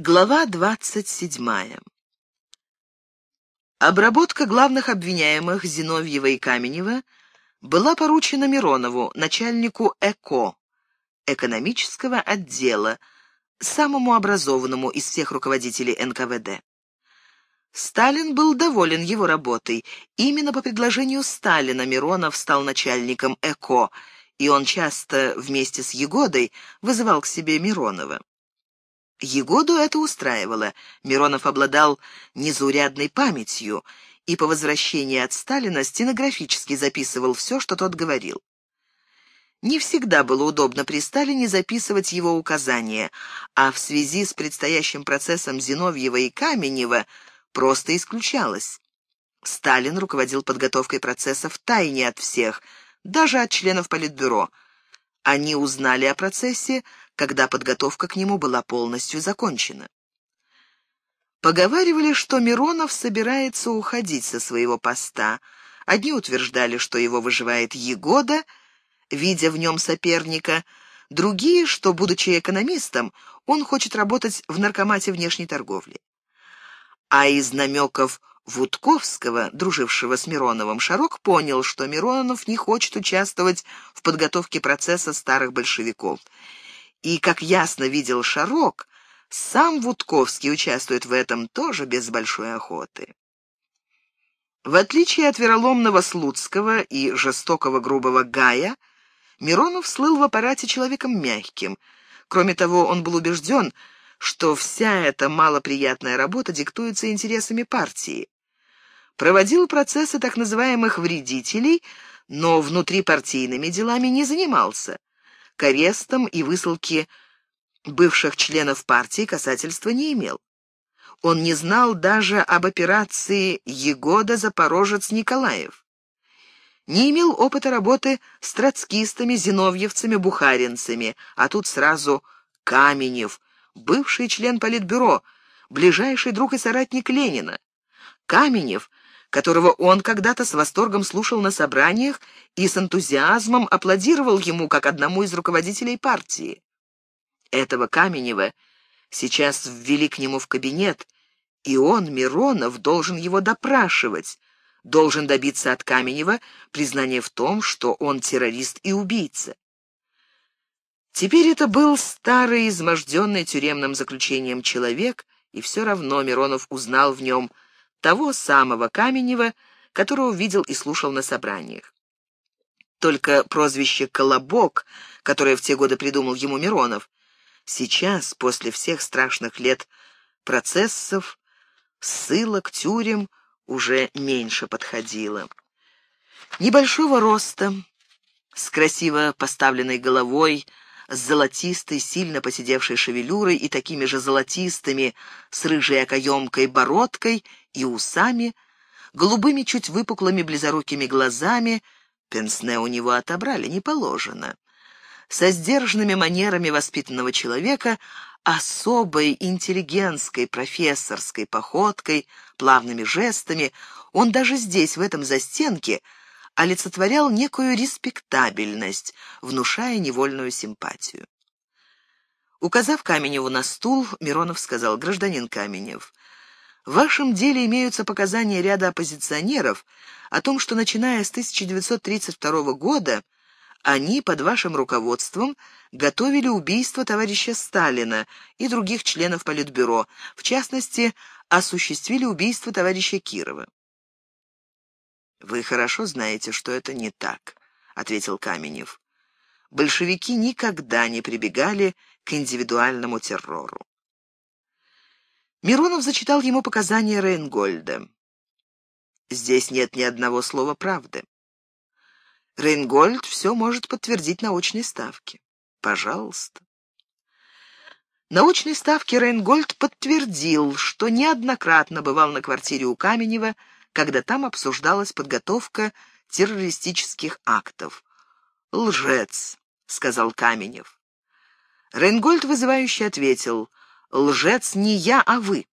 Глава 27. Обработка главных обвиняемых Зиновьева и Каменева была поручена Миронову, начальнику ЭКО, экономического отдела, самому образованному из всех руководителей НКВД. Сталин был доволен его работой. Именно по предложению Сталина Миронов стал начальником ЭКО, и он часто вместе с Егодой вызывал к себе Миронова. Егоду это устраивало. Миронов обладал незаурядной памятью и по возвращении от Сталина стенографически записывал все, что тот говорил. Не всегда было удобно при Сталине записывать его указания, а в связи с предстоящим процессом Зиновьева и Каменева просто исключалось. Сталин руководил подготовкой процесса в тайне от всех, даже от членов Политбюро. Они узнали о процессе, когда подготовка к нему была полностью закончена. Поговаривали, что Миронов собирается уходить со своего поста. Одни утверждали, что его выживает Егода, видя в нем соперника, другие, что, будучи экономистом, он хочет работать в наркомате внешней торговли. А из намеков Вудковского, дружившего с Мироновым, Шарок понял, что Миронов не хочет участвовать в подготовке процесса старых большевиков — и, как ясно видел Шарок, сам Вудковский участвует в этом тоже без большой охоты. В отличие от вероломного Слуцкого и жестокого грубого Гая, Миронов слыл в аппарате человеком мягким. Кроме того, он был убежден, что вся эта малоприятная работа диктуется интересами партии. Проводил процессы так называемых вредителей, но внутрипартийными делами не занимался к арестам и высылке бывших членов партии касательства не имел. Он не знал даже об операции Егода-Запорожец-Николаев. Не имел опыта работы с троцкистами, зиновьевцами, бухаринцами, а тут сразу Каменев, бывший член Политбюро, ближайший друг и соратник Ленина. Каменев которого он когда-то с восторгом слушал на собраниях и с энтузиазмом аплодировал ему как одному из руководителей партии. Этого Каменева сейчас ввели к нему в кабинет, и он, Миронов, должен его допрашивать, должен добиться от Каменева признания в том, что он террорист и убийца. Теперь это был старый, изможденный тюремным заключением человек, и все равно Миронов узнал в нем того самого Каменева, которого видел и слушал на собраниях. Только прозвище «Колобок», которое в те годы придумал ему Миронов, сейчас, после всех страшных лет процессов, ссылок, тюрем, уже меньше подходило. Небольшого роста, с красиво поставленной головой, с золотистой, сильно посидевшей шевелюрой и такими же золотистыми, с рыжей окоемкой бородкой и усами, голубыми чуть выпуклыми близорукими глазами, пенсне у него отобрали, не положено. Со сдержанными манерами воспитанного человека, особой интеллигентской профессорской походкой, плавными жестами, он даже здесь, в этом застенке, олицетворял некую респектабельность, внушая невольную симпатию. Указав Каменеву на стул, Миронов сказал, «Гражданин Каменев, в вашем деле имеются показания ряда оппозиционеров о том, что, начиная с 1932 года, они под вашим руководством готовили убийство товарища Сталина и других членов Политбюро, в частности, осуществили убийство товарища Кирова. «Вы хорошо знаете, что это не так», — ответил Каменев. «Большевики никогда не прибегали к индивидуальному террору». Миронов зачитал ему показания Рейнгольда. «Здесь нет ни одного слова правды. Рейнгольд все может подтвердить на очной ставке. Пожалуйста». На очной ставке Рейнгольд подтвердил, что неоднократно бывал на квартире у Каменева, когда там обсуждалась подготовка террористических актов. «Лжец», — сказал Каменев. Рейнгольд вызывающе ответил, «Лжец не я, а вы».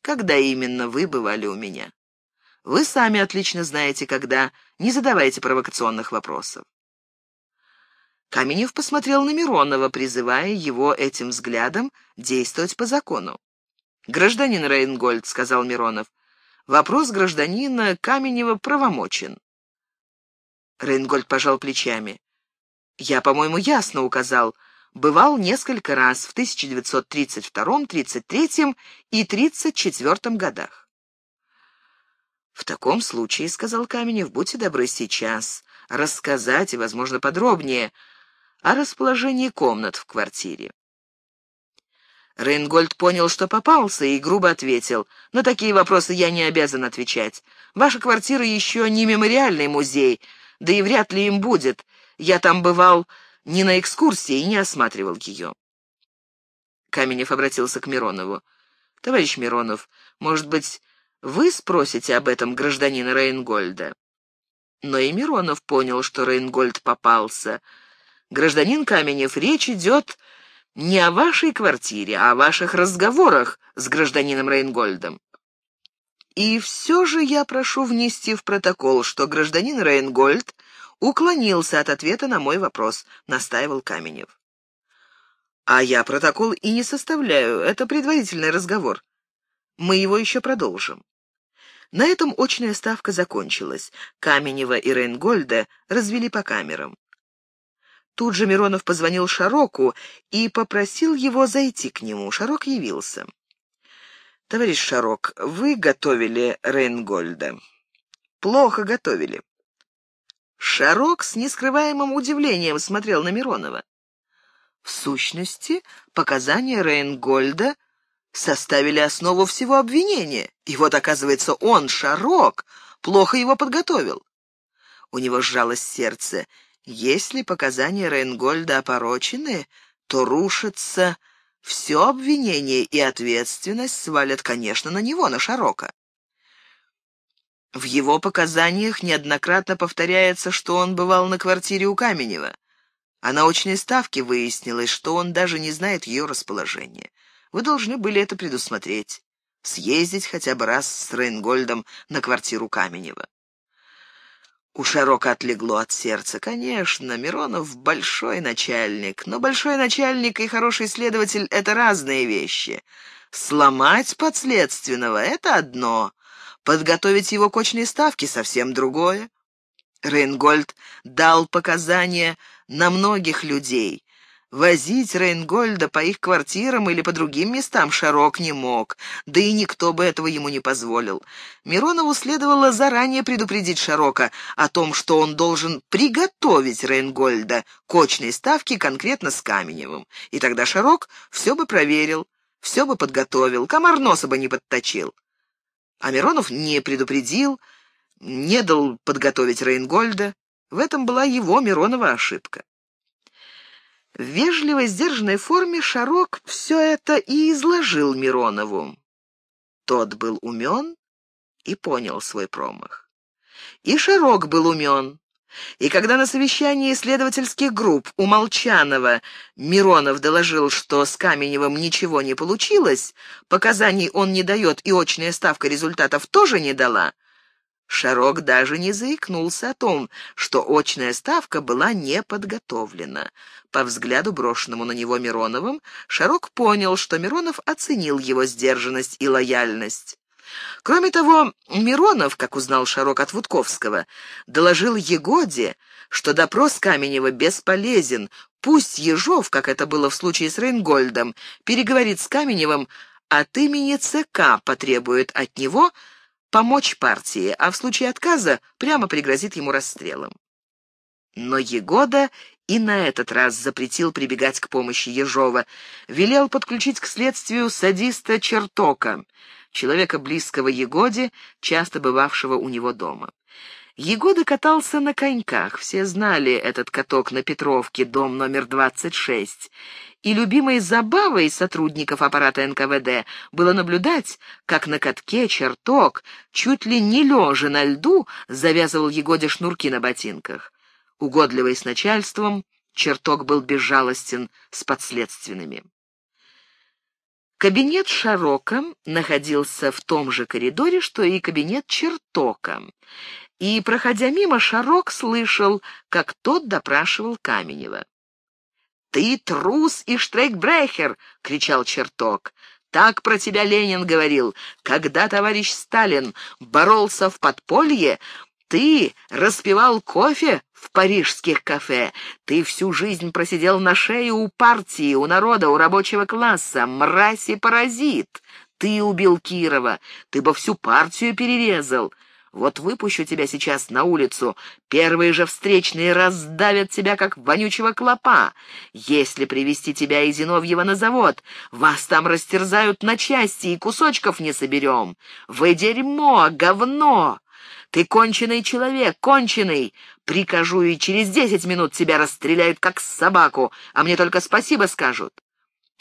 «Когда именно вы бывали у меня?» «Вы сами отлично знаете, когда. Не задавайте провокационных вопросов». Каменев посмотрел на Миронова, призывая его этим взглядом действовать по закону. «Гражданин Рейнгольд», — сказал Миронов, — «вопрос гражданина Каменева правомочен». Рейнгольд пожал плечами. «Я, по-моему, ясно указал. Бывал несколько раз в 1932, 33 и 34 годах». «В таком случае, — сказал Каменев, — будьте добры сейчас рассказать, и, возможно, подробнее, о расположении комнат в квартире. Рейнгольд понял, что попался, и грубо ответил. «На такие вопросы я не обязан отвечать. Ваша квартира еще не мемориальный музей, да и вряд ли им будет. Я там бывал не на экскурсии и не осматривал ее». Каменев обратился к Миронову. «Товарищ Миронов, может быть, вы спросите об этом гражданина Рейнгольда?» Но и Миронов понял, что Рейнгольд попался. «Гражданин Каменев, речь идет не о вашей квартире, а о ваших разговорах с гражданином Рейнгольдом. И все же я прошу внести в протокол, что гражданин Рейнгольд уклонился от ответа на мой вопрос, настаивал Каменев. А я протокол и не составляю, это предварительный разговор. Мы его еще продолжим. На этом очная ставка закончилась. Каменева и Рейнгольда развели по камерам. Тут же Миронов позвонил Шароку и попросил его зайти к нему. Шарок явился. «Товарищ Шарок, вы готовили Рейнгольда?» «Плохо готовили». Шарок с нескрываемым удивлением смотрел на Миронова. В сущности, показания Рейнгольда составили основу всего обвинения. И вот, оказывается, он, Шарок, плохо его подготовил. У него сжалось сердце, если показания Рейнгольда опорочены, то рушится все обвинение и ответственность свалят, конечно, на него, на Шарока. В его показаниях неоднократно повторяется, что он бывал на квартире у Каменева, а на очной ставке выяснилось, что он даже не знает ее расположения. Вы должны были это предусмотреть, съездить хотя бы раз с Рейнгольдом на квартиру Каменева. У Широко отлегло от сердца. Конечно, Миронов большой начальник, но большой начальник и хороший следователь — это разные вещи. Сломать подследственного — это одно, подготовить его к очной ставке — совсем другое. Рейнгольд дал показания на многих людей, Возить Рейнгольда по их квартирам или по другим местам Шарок не мог, да и никто бы этого ему не позволил. Миронову следовало заранее предупредить Шарока о том, что он должен приготовить Рейнгольда к очной ставке конкретно с Каменевым. И тогда Шарок все бы проверил, все бы подготовил, комар носа бы не подточил. А Миронов не предупредил, не дал подготовить Рейнгольда. В этом была его, Миронова, ошибка. В вежливой, сдержанной форме Шарок все это и изложил Миронову. Тот был умен и понял свой промах. И Шарок был умен. И когда на совещании исследовательских групп у Молчанова Миронов доложил, что с Каменевым ничего не получилось, показаний он не дает и очная ставка результатов тоже не дала, Шарок даже не заикнулся о том, что очная ставка была не подготовлена. По взгляду, брошенному на него Мироновым, Шарок понял, что Миронов оценил его сдержанность и лояльность. Кроме того, Миронов, как узнал Шарок от Вудковского, доложил Егоде, что допрос Каменева бесполезен, пусть Ежов, как это было в случае с Рейнгольдом, переговорит с Каменевым от имени ЦК, потребует от него помочь партии, а в случае отказа прямо пригрозит ему расстрелом. Но Егода и на этот раз запретил прибегать к помощи Ежова, велел подключить к следствию садиста Чертока, человека близкого Егоде, часто бывавшего у него дома. Егода катался на коньках, все знали этот каток на Петровке, дом номер 26, и любимой забавой сотрудников аппарата НКВД было наблюдать, как на катке черток, чуть ли не лежа на льду, завязывал Егоде шнурки на ботинках. Угодливый с начальством, черток был безжалостен с подследственными. Кабинет Шарока находился в том же коридоре, что и кабинет Чертока, и, проходя мимо, Шарок слышал, как тот допрашивал Каменева. «Ты трус и штрейкбрехер!» — кричал черток. Так про тебя Ленин говорил. Когда товарищ Сталин боролся в подполье, ты распивал кофе в парижских кафе. Ты всю жизнь просидел на шее у партии, у народа, у рабочего класса. Мразь и паразит. Ты убил Кирова. Ты бы всю партию перерезал. Вот выпущу тебя сейчас на улицу, первые же встречные раздавят тебя, как вонючего клопа. Если привести тебя и Зиновьева на завод, вас там растерзают на части и кусочков не соберем. Вы дерьмо, говно!» Ты конченый человек, конченый. Прикажу, и через десять минут тебя расстреляют, как собаку, а мне только спасибо скажут.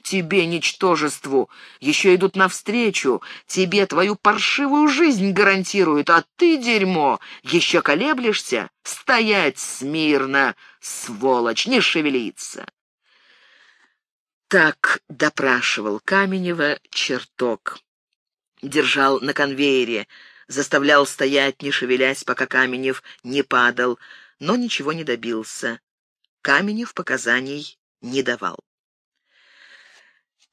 Тебе, ничтожеству, еще идут навстречу, тебе твою паршивую жизнь гарантируют, а ты, дерьмо, еще колеблешься? Стоять смирно, сволочь, не шевелиться. Так допрашивал Каменева черток. Держал на конвейере, заставлял стоять, не шевелясь, пока Каменев не падал, но ничего не добился. Каменев показаний не давал.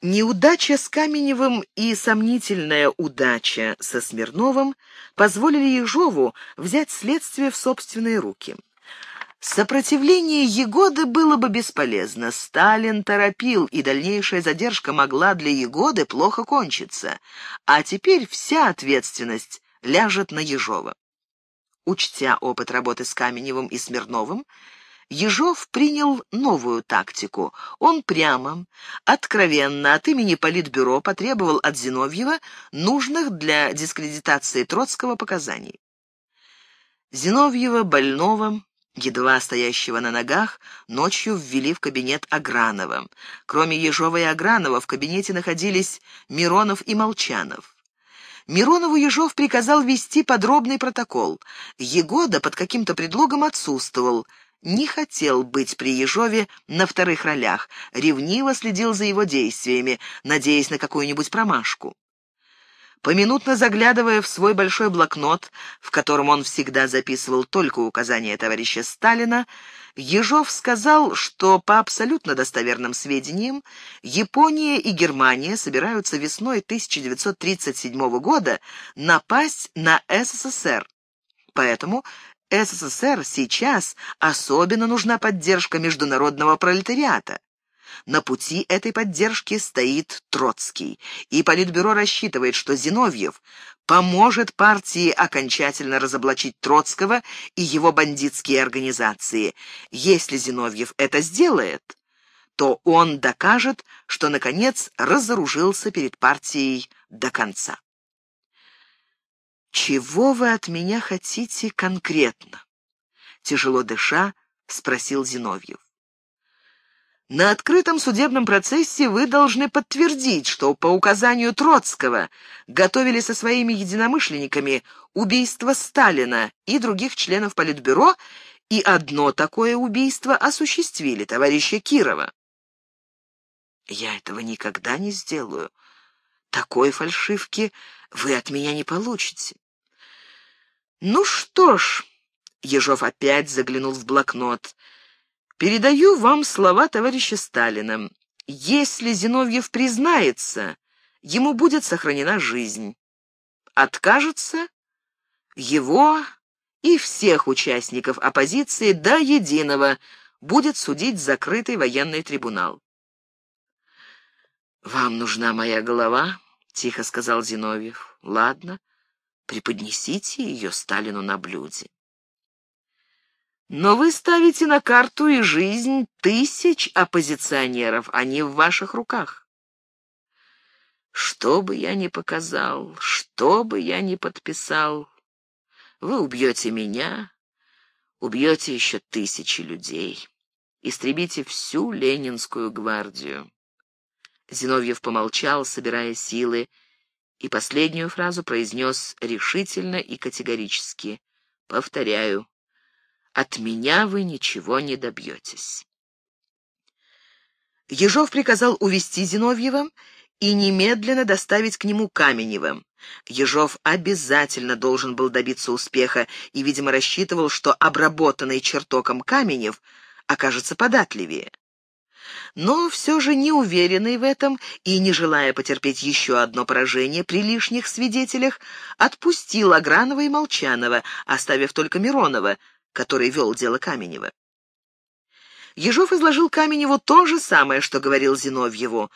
Неудача с Каменевым и сомнительная удача со Смирновым позволили Ежову взять следствие в собственные руки. Сопротивление Егоды было бы бесполезно. Сталин торопил, и дальнейшая задержка могла для Егоды плохо кончиться. А теперь вся ответственность ляжет на Ежова. Учтя опыт работы с Каменевым и Смирновым, Ежов принял новую тактику. Он прямо, откровенно от имени Политбюро потребовал от Зиновьева нужных для дискредитации Троцкого показаний. Зиновьева, больного, едва стоящего на ногах, ночью ввели в кабинет Агранова. Кроме Ежова и Агранова в кабинете находились Миронов и Молчанов. Миронову Ежов приказал вести подробный протокол. Егода под каким-то предлогом отсутствовал — не хотел быть при Ежове на вторых ролях, ревниво следил за его действиями, надеясь на какую-нибудь промашку. Поминутно заглядывая в свой большой блокнот, в котором он всегда записывал только указания товарища Сталина, Ежов сказал, что по абсолютно достоверным сведениям Япония и Германия собираются весной 1937 года напасть на СССР. Поэтому СССР сейчас особенно нужна поддержка международного пролетариата. На пути этой поддержки стоит Троцкий, и Политбюро рассчитывает, что Зиновьев поможет партии окончательно разоблачить Троцкого и его бандитские организации. Если Зиновьев это сделает, то он докажет, что, наконец, разоружился перед партией до конца. «Чего вы от меня хотите конкретно?» Тяжело дыша, спросил Зиновьев. На открытом судебном процессе вы должны подтвердить, что по указанию Троцкого готовили со своими единомышленниками убийство Сталина и других членов Политбюро, и одно такое убийство осуществили товарища Кирова. Я этого никогда не сделаю. Такой фальшивки вы от меня не получите. Ну что ж, Ежов опять заглянул в блокнот. Передаю вам слова товарища Сталина. Если Зиновьев признается, ему будет сохранена жизнь. Откажется, его и всех участников оппозиции до единого будет судить закрытый военный трибунал. «Вам нужна моя голова?» — тихо сказал Зиновьев. «Ладно, преподнесите ее Сталину на блюде». Но вы ставите на карту и жизнь тысяч оппозиционеров, они в ваших руках. Что бы я ни показал, что бы я ни подписал, вы убьете меня, убьете еще тысячи людей, истребите всю Ленинскую гвардию. Зиновьев помолчал, собирая силы, и последнюю фразу произнес решительно и категорически. «Повторяю, от меня вы ничего не добьетесь». Ежов приказал увести Зиновьева и немедленно доставить к нему Каменева. Ежов обязательно должен был добиться успеха и, видимо, рассчитывал, что обработанный чертоком Каменев окажется податливее. Но все же не уверенный в этом и не желая потерпеть еще одно поражение при лишних свидетелях, отпустил Агранова и Молчанова, оставив только Миронова, который вел дело Каменева. Ежов изложил Каменеву то же самое, что говорил Зиновьеву,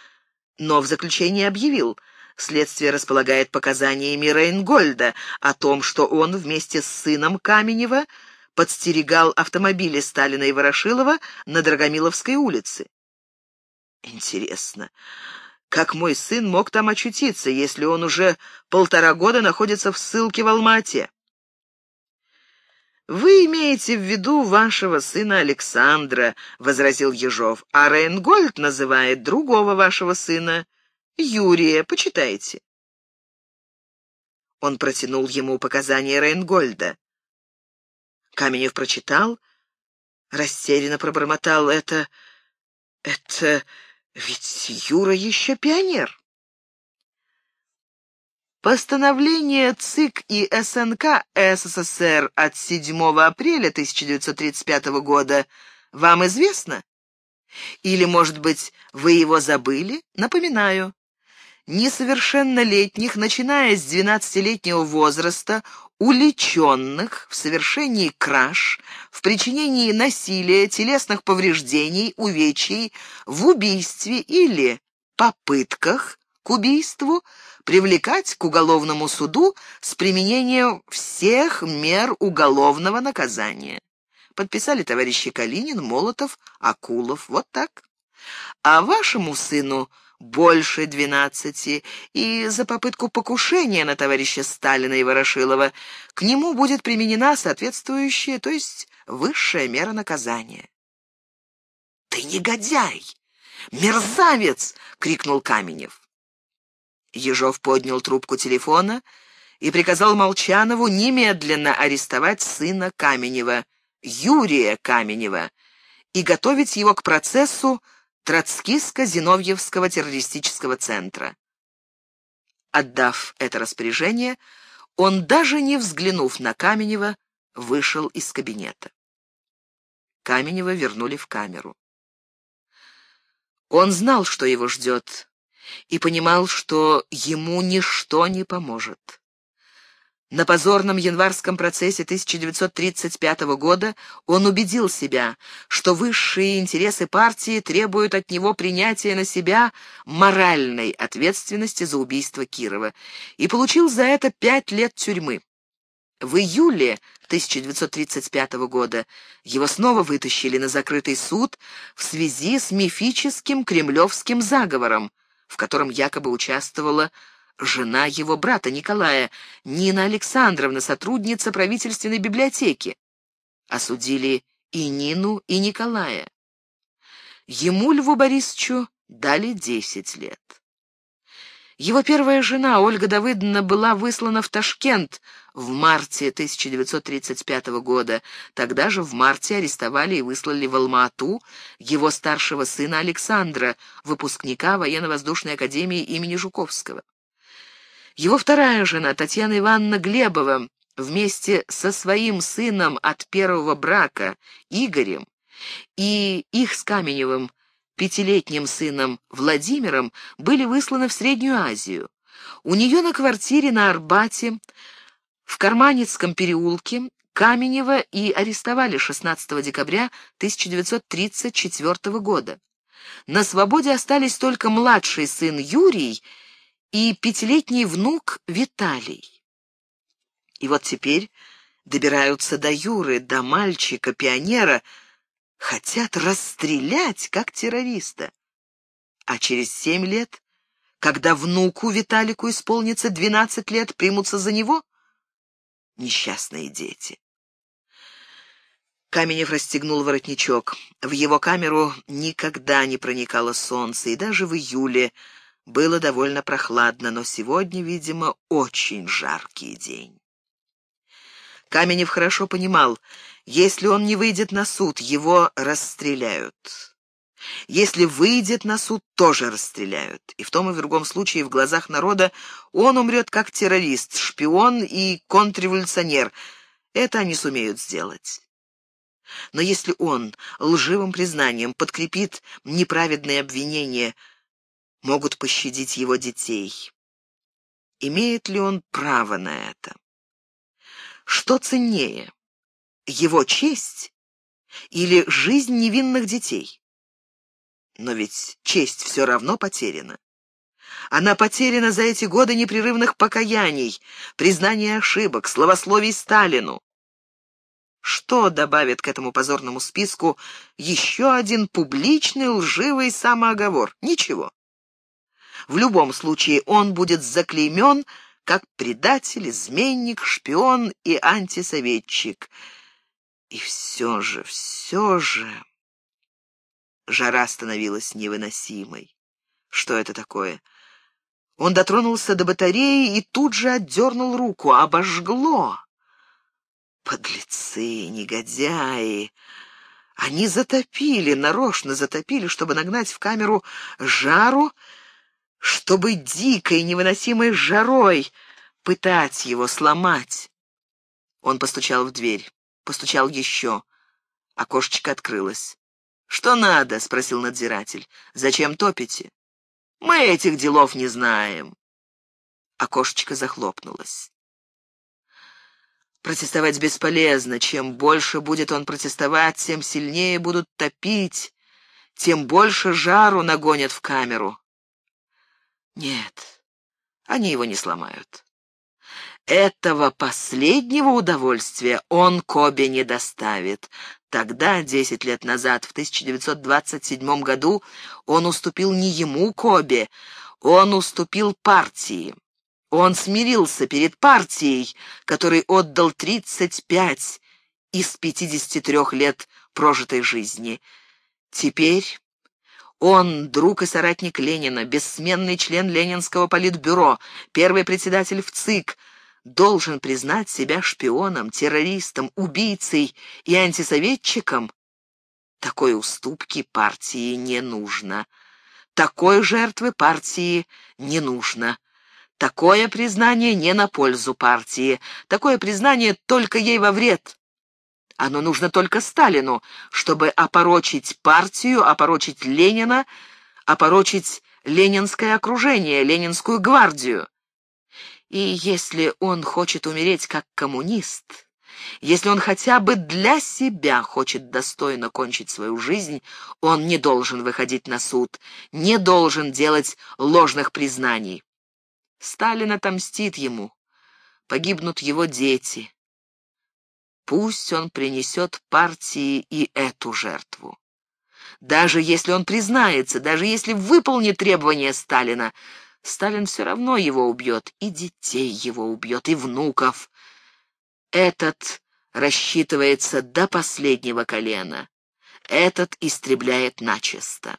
но в заключении объявил — Следствие располагает показаниями Рейнгольда о том, что он вместе с сыном Каменева подстерегал автомобили Сталина и Ворошилова на Драгомиловской улице. Интересно, как мой сын мог там очутиться, если он уже полтора года находится в ссылке в Алмате? «Вы имеете в виду вашего сына Александра», — возразил Ежов, «а Рейнгольд называет другого вашего сына, Юрия, почитайте». Он протянул ему показания Рейнгольда. Каменев прочитал, растерянно пробормотал это... Это ведь Юра еще пионер. Постановление ЦИК и СНК СССР от 7 апреля 1935 года вам известно? Или, может быть, вы его забыли? Напоминаю несовершеннолетних, начиная с 12-летнего возраста, уличенных в совершении краж, в причинении насилия, телесных повреждений, увечий, в убийстве или попытках к убийству, привлекать к уголовному суду с применением всех мер уголовного наказания. Подписали товарищи Калинин, Молотов, Акулов. Вот так. А вашему сыну больше двенадцати, и за попытку покушения на товарища Сталина и Ворошилова к нему будет применена соответствующая, то есть высшая мера наказания. «Ты негодяй! Мерзавец!» — крикнул Каменев. Ежов поднял трубку телефона и приказал Молчанову немедленно арестовать сына Каменева, Юрия Каменева, и готовить его к процессу Троцкиско-Зиновьевского террористического центра. Отдав это распоряжение, он, даже не взглянув на Каменева, вышел из кабинета. Каменева вернули в камеру. Он знал, что его ждет, и понимал, что ему ничто не поможет. На позорном январском процессе 1935 года он убедил себя, что высшие интересы партии требуют от него принятия на себя моральной ответственности за убийство Кирова, и получил за это пять лет тюрьмы. В июле 1935 года его снова вытащили на закрытый суд в связи с мифическим кремлевским заговором, в котором якобы участвовала жена его брата Николая, Нина Александровна, сотрудница правительственной библиотеки. Осудили и Нину, и Николая. Ему, Льву Борисовичу, дали десять лет. Его первая жена, Ольга Давыдовна, была выслана в Ташкент в марте 1935 года. Тогда же в марте арестовали и выслали в Алма-Ату его старшего сына Александра, выпускника военно-воздушной академии имени Жуковского. Его вторая жена, Татьяна Ивановна Глебова, вместе со своим сыном от первого брака, Игорем, и их с Каменевым пятилетним сыном Владимиром были высланы в Среднюю Азию. У нее на квартире на Арбате в Карманецком переулке Каменева и арестовали 16 декабря 1934 года. На свободе остались только младший сын Юрий и пятилетний внук Виталий. И вот теперь добираются до Юры, до мальчика, пионера, хотят расстрелять, как террориста. А через семь лет, когда внуку Виталику исполнится двенадцать лет, примутся за него несчастные дети. Каменев расстегнул воротничок. В его камеру никогда не проникало солнце, и даже в июле было довольно прохладно, но сегодня, видимо, очень жаркий день. Каменев хорошо понимал, если он не выйдет на суд, его расстреляют. Если выйдет на суд, тоже расстреляют. И в том и в другом случае в глазах народа он умрет как террорист, шпион и контрреволюционер. Это они сумеют сделать. Но если он лживым признанием подкрепит неправедные обвинения, могут пощадить его детей. Имеет ли он право на это? Что ценнее, его честь или жизнь невинных детей? Но ведь честь все равно потеряна. Она потеряна за эти годы непрерывных покаяний, признания ошибок, словословий Сталину. Что добавит к этому позорному списку еще один публичный лживый самооговор? Ничего. В любом случае он будет заклеймен как предатель, изменник, шпион и антисоветчик. И все же, все же... Жара становилась невыносимой. Что это такое? Он дотронулся до батареи и тут же отдернул руку. Обожгло. Подлецы, негодяи! Они затопили, нарочно затопили, чтобы нагнать в камеру жару, чтобы дикой, невыносимой жарой пытать его, сломать. Он постучал в дверь, постучал еще. Окошечко открылось. «Что надо?» — спросил надзиратель. «Зачем топите?» «Мы этих делов не знаем». Окошечко захлопнулось. Протестовать бесполезно. Чем больше будет он протестовать, тем сильнее будут топить, тем больше жару нагонят в камеру. Нет, они его не сломают. Этого последнего удовольствия он Кобе не доставит. Тогда, десять лет назад, в 1927 году, он уступил не ему, Кобе, он уступил партии. Он смирился перед партией, которой отдал 35 из 53 лет прожитой жизни. Теперь он, друг и соратник Ленина, бессменный член Ленинского политбюро, первый председатель в ЦИК, должен признать себя шпионом, террористом, убийцей и антисоветчиком. Такой уступки партии не нужно. Такой жертвы партии не нужно. Такое признание не на пользу партии, такое признание только ей во вред. Оно нужно только Сталину, чтобы опорочить партию, опорочить Ленина, опорочить ленинское окружение, ленинскую гвардию. И если он хочет умереть как коммунист, если он хотя бы для себя хочет достойно кончить свою жизнь, он не должен выходить на суд, не должен делать ложных признаний. Сталин отомстит ему. Погибнут его дети. Пусть он принесет партии и эту жертву. Даже если он признается, даже если выполнит требования Сталина, Сталин все равно его убьет, и детей его убьет, и внуков. Этот рассчитывается до последнего колена. Этот истребляет начисто.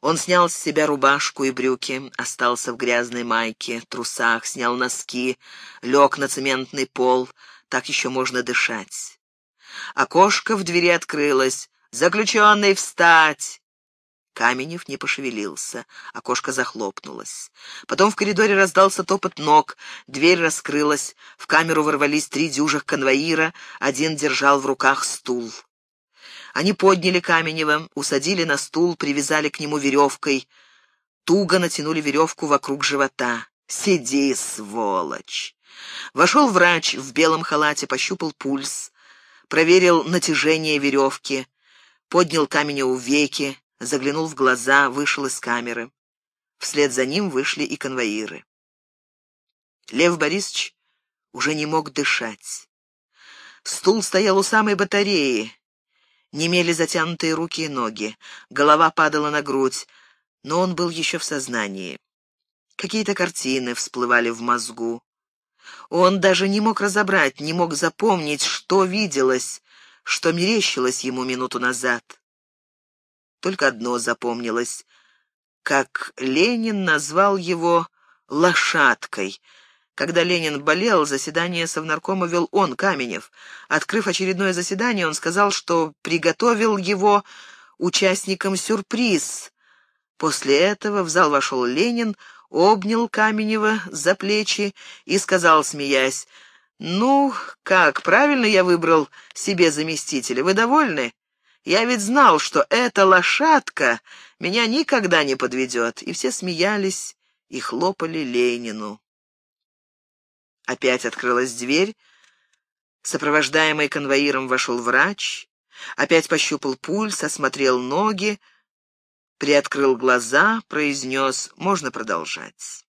Он снял с себя рубашку и брюки, остался в грязной майке, трусах, снял носки, лег на цементный пол, так еще можно дышать. Окошко в двери открылось. «Заключенный, встать!» Каменев не пошевелился, окошко захлопнулось. Потом в коридоре раздался топот ног, дверь раскрылась, в камеру ворвались три дюжих конвоира, один держал в руках стул. Они подняли Каменева, усадили на стул, привязали к нему веревкой. Туго натянули веревку вокруг живота. «Сиди, сволочь!» Вошел врач в белом халате, пощупал пульс, проверил натяжение веревки, поднял Каменеву веки, заглянул в глаза, вышел из камеры. Вслед за ним вышли и конвоиры. Лев Борисович уже не мог дышать. Стул стоял у самой батареи, Немели затянутые руки и ноги, голова падала на грудь, но он был еще в сознании. Какие-то картины всплывали в мозгу. Он даже не мог разобрать, не мог запомнить, что виделось, что мерещилось ему минуту назад. Только одно запомнилось, как Ленин назвал его «лошадкой», когда Ленин болел, заседание Совнаркома вел он, Каменев. Открыв очередное заседание, он сказал, что приготовил его участникам сюрприз. После этого в зал вошел Ленин, обнял Каменева за плечи и сказал, смеясь, «Ну, как, правильно я выбрал себе заместителя? Вы довольны? Я ведь знал, что эта лошадка меня никогда не подведет». И все смеялись и хлопали Ленину. Опять открылась дверь. Сопровождаемый конвоиром вошел врач. Опять пощупал пульс, осмотрел ноги, приоткрыл глаза, произнес «Можно продолжать».